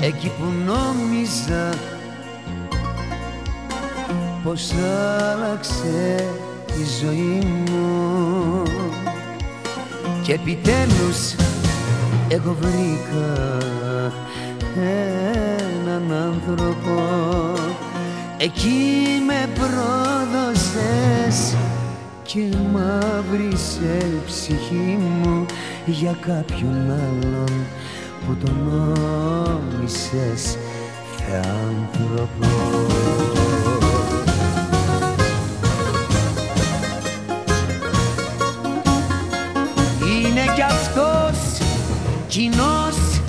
εκεί που νόμιζα πως άλλαξε η ζωή μου. Και επιτέλους εγώ βρήκα έναν άνθρωπο. Εκεί με πρόδωσες και μαύρισε η ψυχή μου για κάποιον άλλον που τον νόμισες θεάνθρωπο Είναι κι αυτός κοινός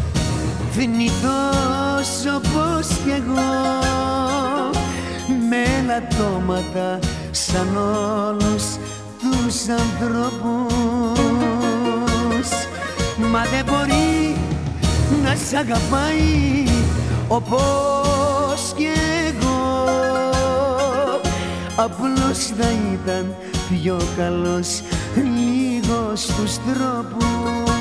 θνητός όπως κι εγώ. Με λατώματα σαν όλους τους ανθρώπους. Μα δεν μπορεί να σ' αγαπάει όπως κι εγώ. Απλώς θα ήταν πιο καλός λίγος στους τρόπους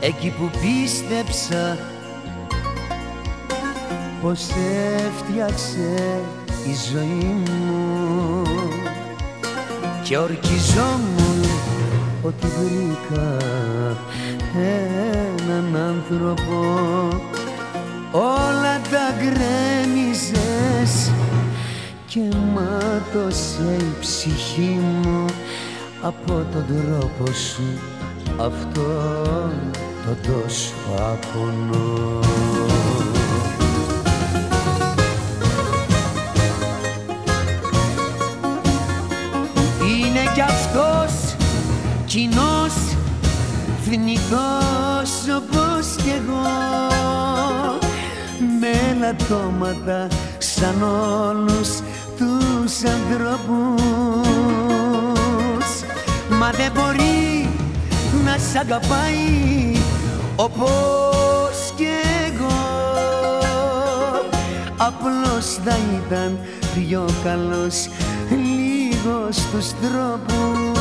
εκεί που πίστεψα πως έφτιαξε η ζωή μου. Και ορκιζόμουν ότι βρήκα έναν άνθρωπο. Όλα τα γκρέμιζες και μάτωσε η ψυχή μου. Από τον τρόπο σου αυτόν το τόσο άπονο Είναι κι αυτός κοινός θνητός όπως κι εγώ. Με λατώματα σαν όλους τους ανθρώπους. Μα δεν μπορεί να σ' αγαπάει όπως κι εγώ απλώς θα ήταν πιο καλός λίγος στους τρόπους